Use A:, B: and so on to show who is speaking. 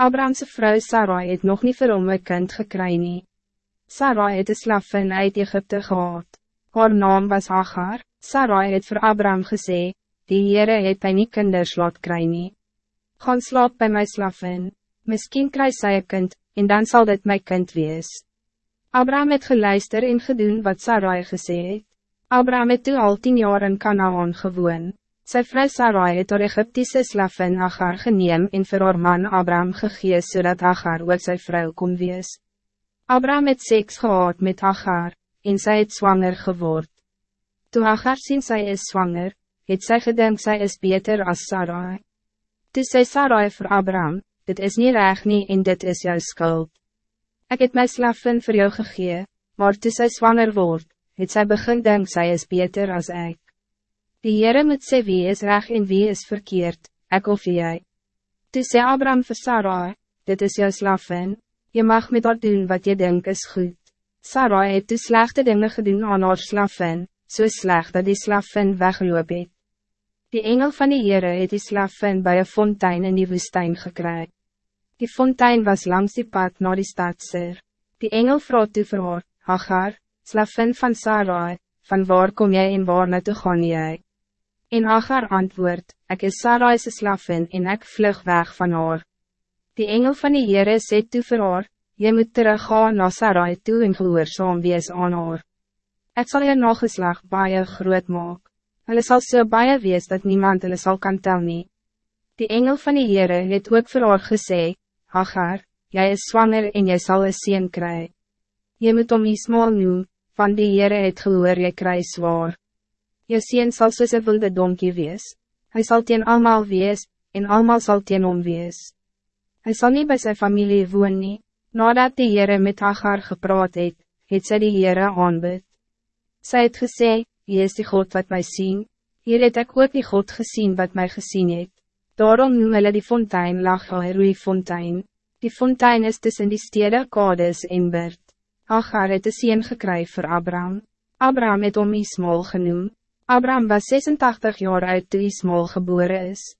A: Abrahamse vrouw Sarai het nog niet vir hom een kind gekry nie. Sarai het een slaffen uit Egypte gehad. Haar naam was Hagar. Sarai het voor Abraham gesê, die Heere het by nie kinders laat kry nie. Gaan slaap by my slaffen, miskien kry sy een kind, en dan zal dit my kind wees. Abraham het geluister en gedoen wat Sarai gesê het. Abraham het toe al tien jaar in Canaan gewoon. Sy vrou Sarai het haar Egyptische slaffen Hagar geneem en vir haar man Abraham gegees zodat Hagar ook sy vrou kon wees. Abraham het seks gehad met Hagar, en sy het zwanger geword. Toen Hagar sien sy is zwanger, het sy gedink sy is beter als Sarai. Toe sê Sarai vir Abraham, dit is niet reg nie en dit is jouw schuld. Ik het my slaffen voor jou gegee, maar toe sy zwanger word, het sy begin denk sy is beter als ik. Die Heere moet sê wie is reg en wie is verkeerd, ek of jy. Toe sê Abraham vir Sarai, dit is jou slaffen, je mag met haar doen wat je denkt is goed. Sarai het toe slechte dingen gedoen aan haar slaffen, so slecht dat die slaffen wegloop het. Die engel van die Heere het die slaffen bij een fontein in die woestijn gekry. Die fontein was langs die pad naar die stad Sir. Die engel vroeg toe vir haar, Hagar, slaffen van Sarai, van waar kom jij en waar naartoe gaan jy? En Agar antwoord, ik is Sarai's slaffen en ik vlug weg van haar. Die engel van die Heere sê toe vir haar, jy moet teruggaan na Sarai toe en gehoorzaam wees aan haar. Ek sal jy nageslag baie groot maak. Hulle sal so baie wees dat niemand hulle sal kan tel nie. Die engel van die Heere het ook vir haar gesê, Hagar, jij is zwanger en jy sal een sien kry. Jy moet om Ismael noem, van die Heere het gehoor jy kry zwaar. Je sien zal soos een wilde donkie wees. Hij zal teen allemaal wees, en allemaal zal teen om wees. Hij zal niet bij zijn familie woon nie. Nadat die Heere met Hagar gepraat het, het sy die Heere aanbid. Sy het gesê, Jy is die God wat mij sien. Hier het ek ook die God gezien wat mij gezien het. Daarom noem hulle die fontein Lachai fontein. Die fontein is tussen die stede Kades en Bert. Hagar het een sien gekry voor Abraham. Abraham het om Ismael genoemd. Abraham was 86 jaar oud toen Ismael geboren is.